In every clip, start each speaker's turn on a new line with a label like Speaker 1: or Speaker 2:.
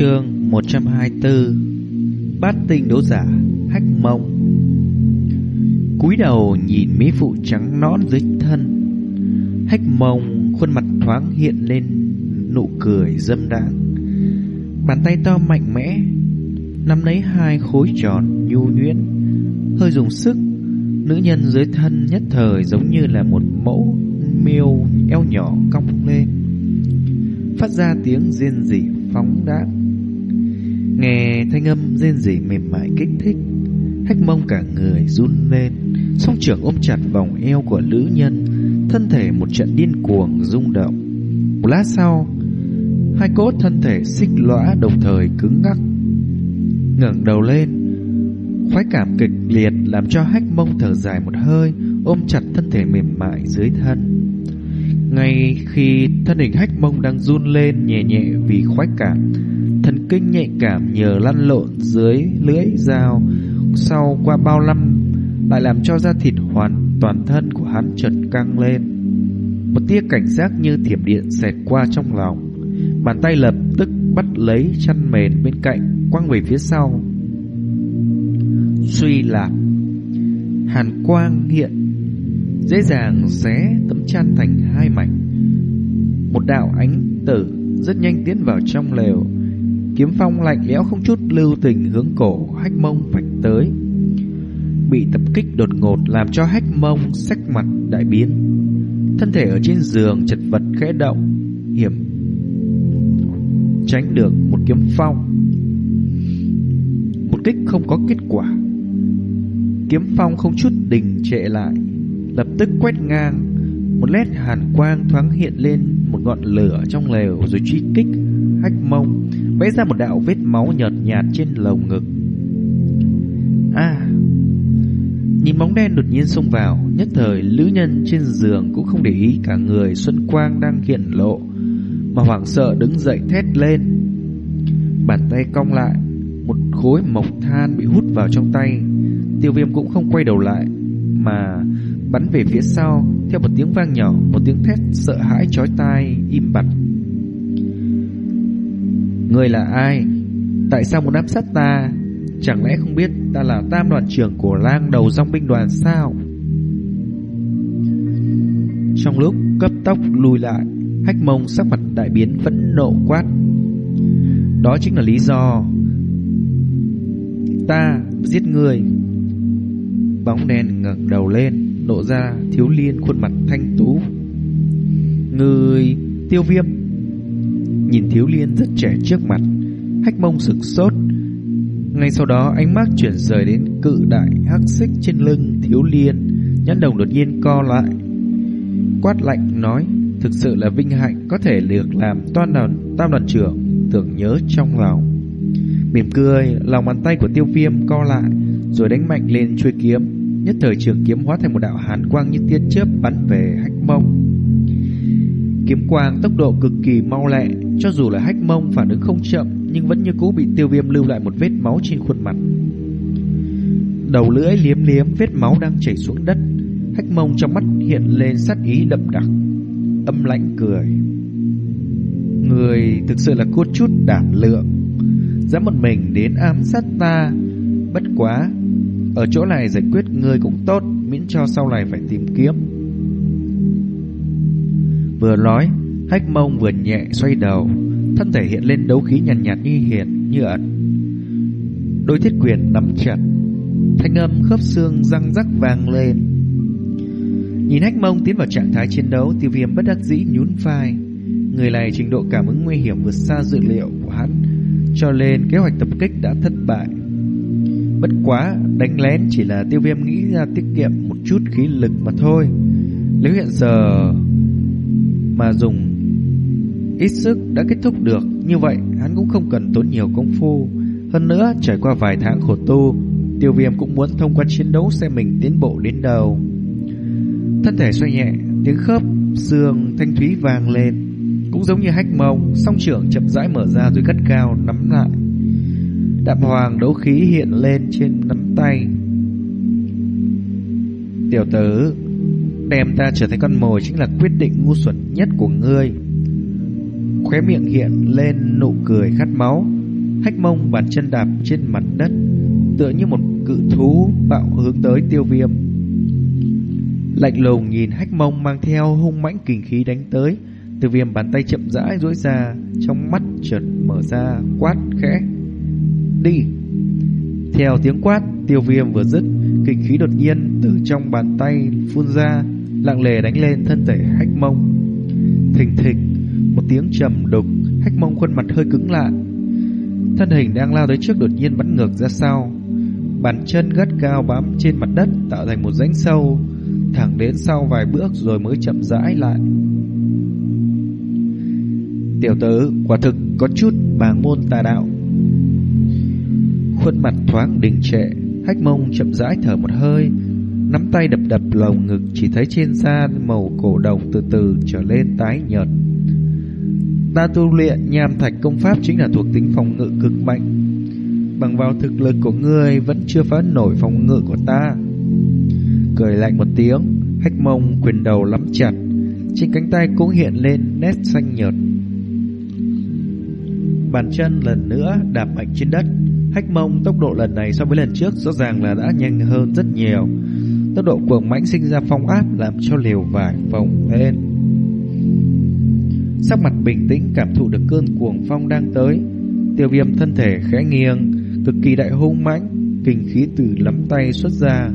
Speaker 1: Chương 124 Bát tinh đấu giả, Hách mông. Cúi đầu nhìn mỹ phụ trắng nõn dưới thân, Hách mông khuôn mặt thoáng hiện lên nụ cười dâm đãng. Bàn tay to mạnh mẽ, Nắm lấy hai khối tròn nhu nhuyễn, Hơi dùng sức, Nữ nhân dưới thân nhất thời giống như là một mẫu miêu eo nhỏ cong lên. Phát ra tiếng riêng rỉ phóng đãng. Nghe thanh âm rên rỉ mềm mại kích thích Hách mông cả người run lên. Song trưởng ôm chặt vòng eo của nữ nhân Thân thể một trận điên cuồng rung động. Một lát sau Hai cốt thân thể xích lõa đồng thời cứng ngắc ngẩng đầu lên. Khoái cảm kịch liệt làm cho hách mông thở dài một hơi Ôm chặt thân thể mềm mại dưới thân. Ngay khi thân hình hách mông đang run lên nhẹ nhẹ vì khoái cảm, kinh nhạy cảm nhờ lăn lộn dưới lưỡi dao, sau qua bao năm lại làm cho da thịt hoàn toàn thân của hắn chợt căng lên. Một tia cảnh giác như thiểm điện xẹt qua trong lòng, bàn tay lập tức bắt lấy chăn mền bên cạnh, quăng về phía sau. Suy lạc hàn quang hiện dễ dàng xé tấm chăn thành hai mảnh. Một đạo ánh tử rất nhanh tiến vào trong lều, kiếm phong lạnh lẽo không chút lưu tình hướng cổ hách mông vạch tới. Bị tập kích đột ngột làm cho hách mông sắc mặt đại biến. Thân thể ở trên giường chật vật khẽ động, hiểm tránh được một kiếm phong. Một kích không có kết quả. Kiếm phong không chút đình trệ lại, lập tức quét ngang một lét hàn quang thoáng hiện lên một ngọn lửa trong lều rồi truy kích hách mông vẽ ra một đạo vết máu nhợt nhạt trên lồng ngực. À nhìn bóng đen đột nhiên xông vào nhất thời lữ nhân trên giường cũng không để ý cả người xuân quang đang hiện lộ mà hoảng sợ đứng dậy thét lên. Bàn tay cong lại một khối mộc than bị hút vào trong tay. Tiêu viêm cũng không quay đầu lại mà bắn về phía sau theo một tiếng vang nhỏ, một tiếng thét sợ hãi chói tai im bặt. Người là ai? Tại sao muốn ám sát ta? Chẳng lẽ không biết ta là tam đoàn trưởng của lang đầu dòng binh đoàn sao? Trong lúc cấp tốc lùi lại, hách mông sắc mặt đại biến phẫn nộ quát. Đó chính là lý do ta giết người. Bóng đen ngẩng đầu lên, lộ ra thiếu liên khuôn mặt thanh tú. Người tiêu viêm Nhìn thiếu liên rất trẻ trước mặt Hách mông sực sốt Ngay sau đó ánh mắt chuyển rời đến cự đại hắc xích trên lưng thiếu liên Nhãn đồng đột nhiên co lại Quát lạnh nói Thực sự là vinh hạnh có thể được làm toan đoàn tam đoàn trưởng Tưởng nhớ trong lòng Mỉm cười Lòng bàn tay của tiêu viêm co lại Rồi đánh mạnh lên chuôi kiếm Nhất thời trường kiếm hóa thành một đạo hàn quang như tia chớp bắn về hách mông. Kiếm quang tốc độ cực kỳ mau lẹ, cho dù là hách mông phản ứng không chậm nhưng vẫn như cũ bị tiêu viêm lưu lại một vết máu trên khuôn mặt. Đầu lưỡi liếm liếm vết máu đang chảy xuống đất, hách mông trong mắt hiện lên sát ý đậm đặc, âm lãnh cười. Người thực sự là cốt chút đảm lượng, dám một mình đến ám sát ta, bất quá ở chỗ này giải quyết người cũng tốt Miễn cho sau này phải tìm kiếm. Vừa nói Hách mông vừa nhẹ xoay đầu Thân thể hiện lên đấu khí nhàn nhạt, nhạt như hiện Như ẩn. Đôi thiết quyền nắm chặt Thanh âm khớp xương răng rắc vang lên. Nhìn hách mông tiến vào trạng thái chiến đấu Tiêu viêm bất đắc dĩ nhún vai. Người này trình độ cảm ứng nguy hiểm vượt xa dự liệu của hắn Cho nên kế hoạch tập kích đã thất bại. Bất quá đánh lén chỉ là tiêu viêm nghĩ ra tiết kiệm một chút khí lực mà thôi. Nếu hiện giờ mà dùng ít sức đã kết thúc được. Như vậy, hắn cũng không cần tốn nhiều công phu. Hơn nữa, trải qua vài tháng khổ tu, Tiêu viêm cũng muốn thông qua chiến đấu xem mình tiến bộ đến đâu. Thân thể xoay nhẹ, Tiếng khớp xương thanh thúy vang lên. Cũng giống như hách mông, Song trưởng chậm rãi mở ra rồi cắt cao nắm lại. Đạm hoàng đấu khí hiện lên trên nắm tay. Tiểu tử, Đem ta trở thành con mồi Chính là quyết định ngu xuẩn nhất của ngươi. Khóe miệng hiện lên nụ cười khát máu, Hách mông bàn chân đạp trên mặt đất, Tựa như một cự thú bạo hướng tới tiêu viêm. Lạnh lùng nhìn hách mông mang theo hung mãnh kình khí đánh tới, Tiêu viêm bàn tay chậm rãi duỗi ra, Trong mắt chợt mở ra quát khẽ. Đi! Theo tiếng quát, Tiêu viêm vừa dứt Kình khí đột nhiên từ trong bàn tay phun ra, Lặng lề đánh lên thân thể hách mông. Thình thịch một tiếng trầm đục, Hách mông khuôn mặt hơi cứng lại. Thân hình đang lao tới trước đột nhiên bắn ngược ra sau. Bàn chân gắt cao bám trên mặt đất, Tạo thành một rãnh sâu, Thẳng đến sau vài bước rồi mới chậm rãi lại. Tiểu tử, quả thực có chút bàng môn tà đạo. Khuôn mặt thoáng đình trệ, Hách mông chậm rãi thở một hơi, Nắm tay đập đập lồng ngực, Chỉ thấy trên da màu cổ đồng từ từ trở lên tái nhợt. Ta tu luyện nham thạch công pháp Chính là thuộc tính phòng ngự cực mạnh Bằng vào thực lực của ngươi Vẫn chưa phá nổi phòng ngự của ta Cười lạnh một tiếng, Hách mông quyền đầu lắm chặt, Trên cánh tay cũng hiện lên nét xanh nhợt Bàn chân lần nữa đạp mạnh trên đất Hách mông tốc độ lần này so với lần trước rõ ràng là đã nhanh hơn rất nhiều. Tốc độ cuồng mãnh sinh ra phong áp làm cho liều vải phồng lên. Sắc mặt bình tĩnh cảm thụ được cơn cuồng phong đang tới. Tiêu viêm thân thể khẽ nghiêng, cực kỳ đại hung mãnh, kinh khí từ lắm tay xuất ra.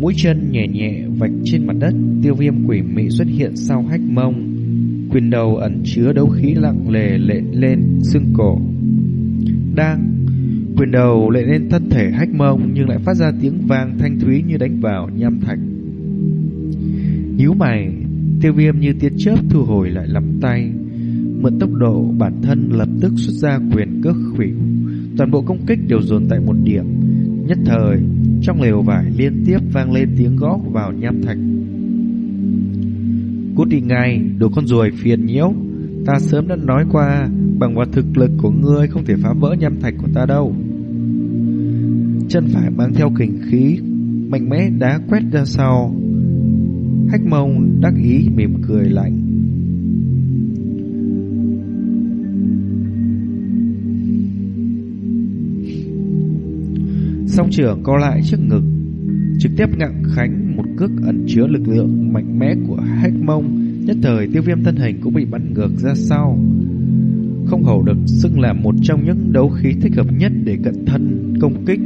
Speaker 1: Mũi chân nhẹ nhẹ vạch trên mặt đất, tiêu viêm quỷ mị xuất hiện sau hách mông. Quyền đầu ẩn chứa đấu khí lặng lề lệ lên xương cổ đang quyền đầu lệ lên thân thể hách mông nhưng lại phát ra tiếng vang thanh thúy như đánh vào nham thạch. Nhíu mày, tiêu viêm như tiết chớp thu hồi lại lắm tay. Mượn tốc độ bản thân lập tức xuất ra quyền cước khủy. Toàn bộ công kích đều dồn tại một điểm. Nhất thời, trong lều vải liên tiếp vang lên tiếng gõ vào nham thạch. Cút đi ngay, đồ con ruồi phiền nhiễu. Ta sớm đã nói qua Bằng vào thực lực của ngươi Không thể phá vỡ nham thạch của ta đâu Chân phải mang theo kình khí Mạnh mẽ đá quét ra sau Hách mông đắc ý mỉm cười lạnh. Song trưởng co lại trước ngực, Trực tiếp ngặng khánh một cước ẩn chứa lực lượng mạnh mẽ của hách mông. Nhất thời tiêu viêm thân hình cũng bị bắn ngược ra sau. Không hầu được xưng là một trong những đấu khí thích hợp nhất để cận thân công kích.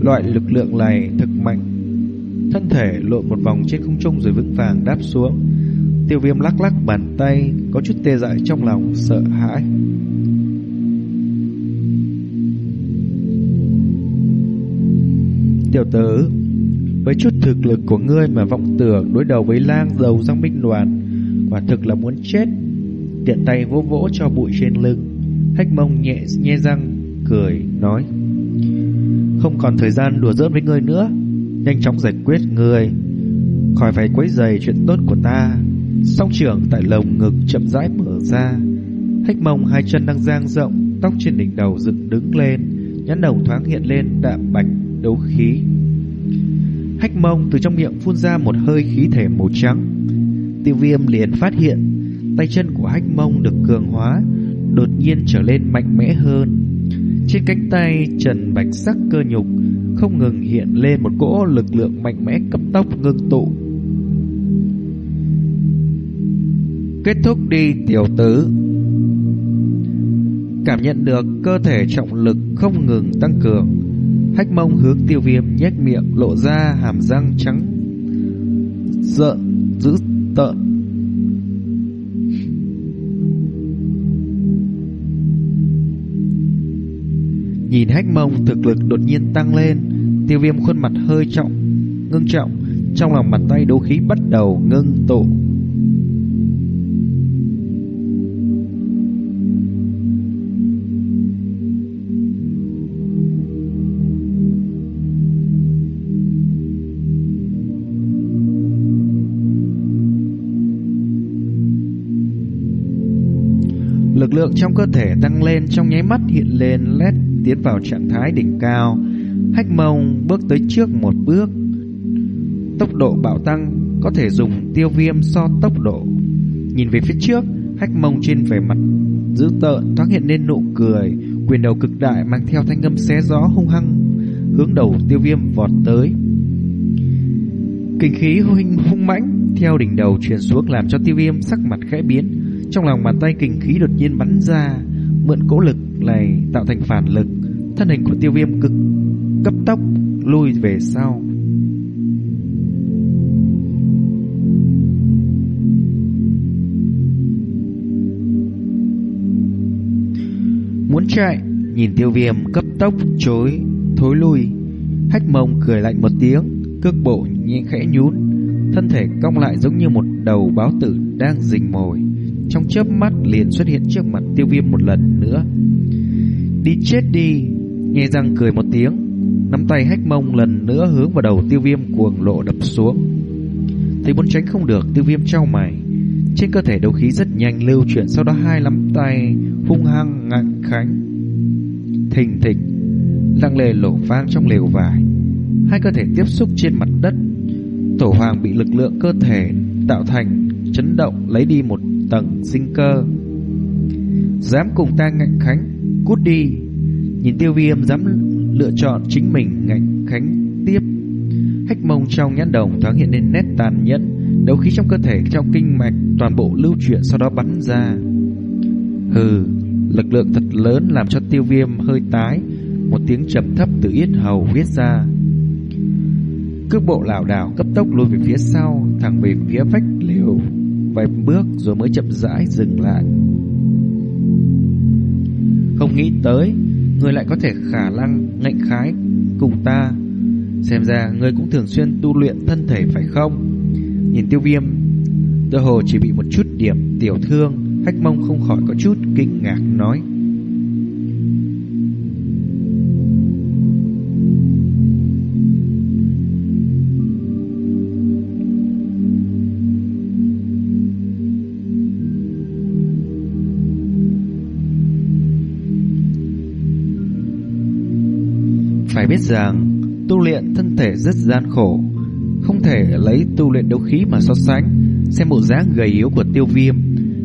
Speaker 1: Loại lực lượng này thực mạnh Thân thể lộn một vòng trên không trung rồi vững vàng đáp xuống. Tiêu viêm lắc lắc bàn tay, Có chút tê dại trong lòng, sợ hãi. Tiểu tử, Với chút thực lực của ngươi mà vọng tưởng đối đầu với lang dầu giang binh đoàn, Quả thực là muốn chết. Tiện tay vỗ vỗ cho bụi trên lưng, Hách mông nhẹ, nhe răng, Cười, nói, Không còn thời gian đùa giỡn với ngươi nữa. Nhanh chóng giải quyết ngươi. Khỏi phải quấy rầy chuyện tốt của ta. Song trưởng tại lồng ngực chậm rãi mở ra. Hách mông hai chân đang giang rộng, Tóc trên đỉnh đầu dựng đứng lên. Nhãn đồng thoáng hiện lên đạm bạch đấu khí. Hách mông từ trong miệng phun ra một hơi khí thể màu trắng. Tiêu viêm liền phát hiện, Tay chân của hách mông được cường hóa, Đột nhiên trở lên mạnh mẽ hơn. Trên cánh tay trần bạch sắc cơ nhục, Không ngừng hiện lên một cỗ lực lượng mạnh mẽ cấp tốc ngưng tụ Kết thúc đi, tiểu tứ Cảm nhận được cơ thể trọng lực không ngừng tăng cường, Hách mông hướng tiêu viêm nhếch miệng lộ ra hàm răng trắng Giận dữ tợn. Nhìn hách mông thực lực đột nhiên tăng lên, tiêu viêm khuôn mặt hơi trọng, ngưng trọng, trong lòng bàn tay đấu khí bắt đầu ngưng tụ. Lực lượng trong cơ thể tăng lên trong nháy mắt hiện lên led tiến vào trạng thái đỉnh cao. Hách mông bước tới trước một bước. Tốc độ bạo tăng có thể dùng tiêu viêm so tốc độ. Nhìn về phía trước, Hách mông trên vẻ mặt dữ tợn thoáng hiện lên nụ cười, quyền đầu cực đại mang theo thanh âm xé gió hung hăng hướng đầu tiêu viêm vọt tới. Kinh khí hung hung mãnh theo đỉnh đầu truyền xuống làm cho tiêu viêm sắc mặt khẽ biến, trong lòng bàn tay kinh khí đột nhiên bắn ra, mượn cỗ lực này tạo thành phản lực, thân hình của tiêu viêm cực cấp tốc lui về sau. Muốn chạy, nhìn tiêu viêm cấp tốc chối, thối lui. Hách mông cười lạnh một tiếng, cước bộ nhẹ khẽ nhún, thân thể cong lại giống như một đầu báo tử đang rình mồi. Trong chớp mắt liền xuất hiện trước mặt tiêu viêm một lần nữa. Đi chết đi, nghe răng cười một tiếng, nắm tay hách mông lần nữa hướng vào đầu tiêu viêm cuồng lộ đập xuống. Thấy muốn tránh không được, tiêu viêm trao mày. Trên cơ thể đấu khí rất nhanh lưu chuyển sau đó hai nắm tay hung hăng ngạnh khánh. Thình thịch, lăng lề lổ vang trong lều vải. Hai cơ thể tiếp xúc trên mặt đất. Tổ hoàng bị lực lượng cơ thể tạo thành chấn động lấy đi một tầng sinh cơ. Dám cùng ta ngạnh khánh, cút đi. Nhìn tiêu viêm dám lựa chọn chính mình ngạnh khánh tiếp. Hách mông trong nhãn đồng thoáng hiện lên nét tàn nhẫn, đấu khí trong cơ thể trong kinh mạch toàn bộ lưu chuyển sau đó bắn ra. Hừ, lực lượng thật lớn làm cho tiêu viêm hơi tái, một tiếng trầm thấp từ yết hầu viết ra. Cước bộ lảo đảo cấp tốc lùi về phía sau, thẳng về phía vách liều vài bước rồi mới chậm rãi dừng lại. Không nghĩ tới, người lại có thể khả năng ngạnh khái cùng ta. Xem ra người cũng thường xuyên tu luyện thân thể phải không? Nhìn tiêu viêm, tựa hồ chỉ bị một chút điểm tiểu thương, hách mông không khỏi có chút kinh ngạc nói. Phải biết rằng tu luyện thân thể rất gian khổ, không thể lấy tu luyện đấu khí mà so sánh. Xem bộ dáng gầy yếu của Tiêu Viêm,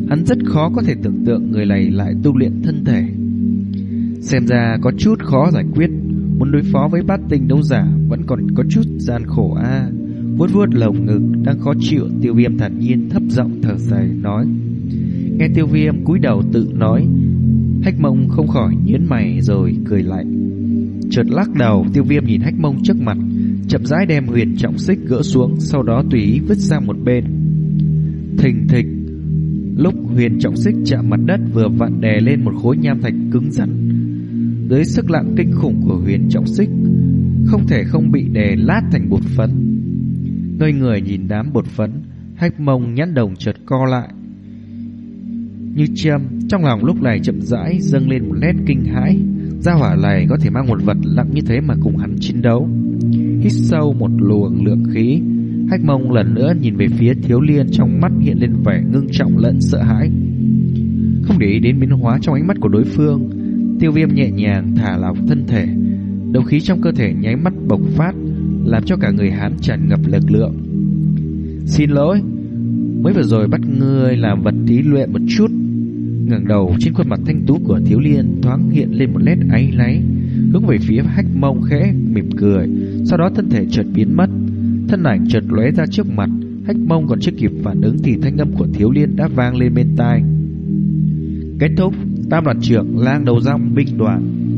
Speaker 1: hắn rất khó có thể tưởng tượng người này lại tu luyện thân thể. Xem ra có chút khó giải quyết, muốn đối phó với bát tinh đấu giả vẫn còn có chút gian khổ a. À. Vuốt vuốt lồng ngực đang khó chịu, Tiêu Viêm thản nhiên thấp giọng thở dài nói: Nghe Tiêu Viêm cúi đầu tự nói, Hách Mông không khỏi nhướng mày rồi cười lạnh. Chợt lắc đầu, Tiêu Viêm nhìn Hách Mông trước mặt, chậm rãi đem huyền trọng xích gỡ xuống, sau đó tùy ý vứt sang một bên. Thình thịch, lúc huyền trọng xích chạm mặt đất vừa vặn đè lên một khối nham thạch cứng rắn. Dưới sức lặng kinh khủng của huyền trọng xích, không thể không bị đè lát thành bột phấn. Ngây người nhìn đám bột phấn, hách mông nhãn đồng chợt co lại. Như châm, trong lòng lúc này chậm rãi dâng lên một nét kinh hãi. Gia hỏa này có thể mang một vật nặng như thế mà cùng hắn chiến đấu. Hít sâu một luồng lượng khí, Hách Mông lần nữa nhìn về phía Thiếu Liên trong mắt hiện lên vẻ ngưng trọng lẫn sợ hãi. Không để ý đến biến hóa trong ánh mắt của đối phương, Tiêu Viêm nhẹ nhàng thả lỏng thân thể, đồng khí trong cơ thể nháy mắt bộc phát, làm cho cả người hắn tràn ngập lực lượng. Xin lỗi, mới vừa rồi bắt ngươi làm vật thí luyện một chút ngẩng đầu, trên khuôn mặt thanh tú của thiếu liên thoáng hiện lên một nét áy náy, hướng về phía hách mông khẽ mỉm cười, sau đó thân thể chợt biến mất. Thân ảnh chợt lóe ra trước mặt, hách mông còn chưa kịp phản ứng thì thanh âm của thiếu liên đã vang lên bên tai. Kết thúc, tam đoàn trưởng lang đầu rong binh đoàn.